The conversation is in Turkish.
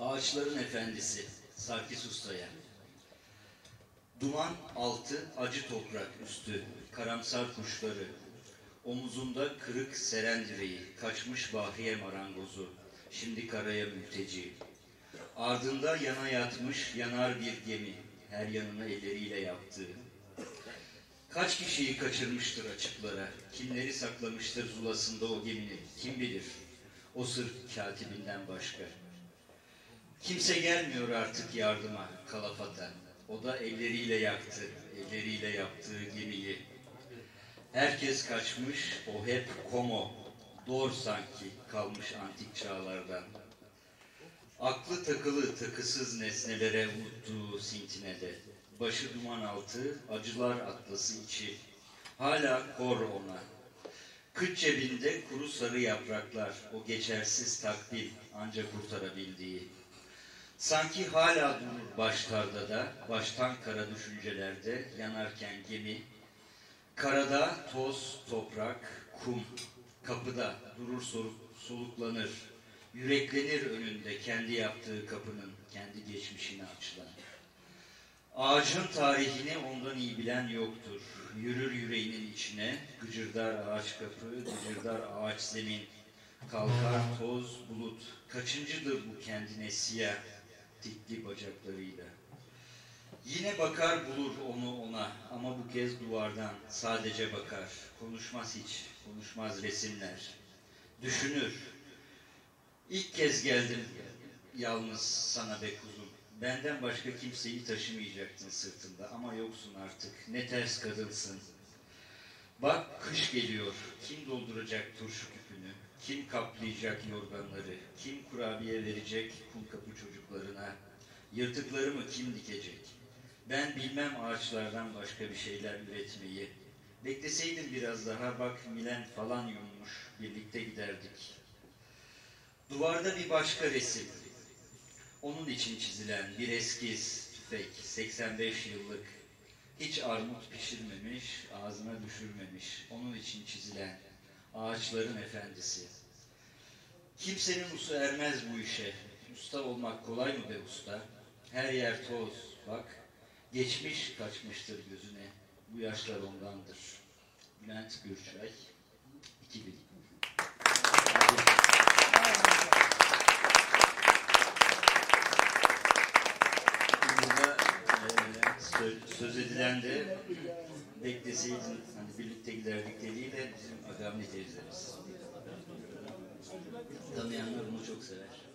Ağaçların efendisi Sarkis Usta'ya. Duman altı, acı toprak üstü, karamsar kuşları. Omuzunda kırık seren direği, kaçmış bahriye marangozu, şimdi karaya mülteci. Ardında yana yatmış yanar bir gemi, her yanını elleriyle yaptığı. Kaç kişiyi kaçırmıştır açıklara, kimleri saklamıştır zulasında o geminin, kim bilir, o sırf katibinden başka. Kimse gelmiyor artık yardıma kalafata. O da elleriyle yaktı, elleriyle yaptığı gemiyi. Herkes kaçmış, o hep komo, doğru sanki kalmış antik çağlardan. Aklı takılı takısız nesnelere unuttuğu sintinede. Başı duman altı, acılar atlası içi. Hala kor ona. Kıç cebinde kuru sarı yapraklar, o geçersiz takvim ancak kurtarabildiği. Sanki hala durur başlarda da, baştan kara düşüncelerde yanarken gemi. Karada toz, toprak, kum, kapıda durur soluk, soluklanır. Yüreklenir önünde kendi yaptığı kapının, kendi geçmişini açılan. Ağacın tarihini ondan iyi bilen yoktur. Yürür yüreğinin içine, gıcırdar ağaç kapı, gıcırdar ağaç zemin. Kalkar toz, bulut. Kaçıncıdır bu kendine siyah, dikli bacaklarıyla. Yine bakar bulur onu ona ama bu kez duvardan sadece bakar. Konuşmaz hiç, konuşmaz resimler. Düşünür. İlk kez geldim yalnız sana be kuzum. Benden başka kimseyi taşımayacaktın sırtında ama yoksun artık. Ne ters kadınsın. Bak kış geliyor. Kim dolduracak turşu küpünü? Kim kaplayacak yorganları? Kim kurabiye verecek kum kapı çocuklarına? Yırtıklarımı kim dikecek? Ben bilmem ağaçlardan başka bir şeyler üretmeyi. Bekleseydim biraz daha bak Milen falan yummuş. Birlikte giderdik. Duvarda bir başka resim. Onun için çizilen bir eskiz, tüfek, 85 yıllık. Hiç armut pişirmemiş, ağzına düşürmemiş. Onun için çizilen ağaçların efendisi. Kimsenin usu ermez bu işe. Usta olmak kolay mı be usta? Her yer toz, bak. Geçmiş kaçmıştır gözüne. Bu yaşlar ondandır. Bülent Gürçay, 2000. Burada e, söz, söz edilen de bekleseydin hani birlikte giderdik dediği de bizim Agamli teyzemiz. Tanıyanlar onu çok sever.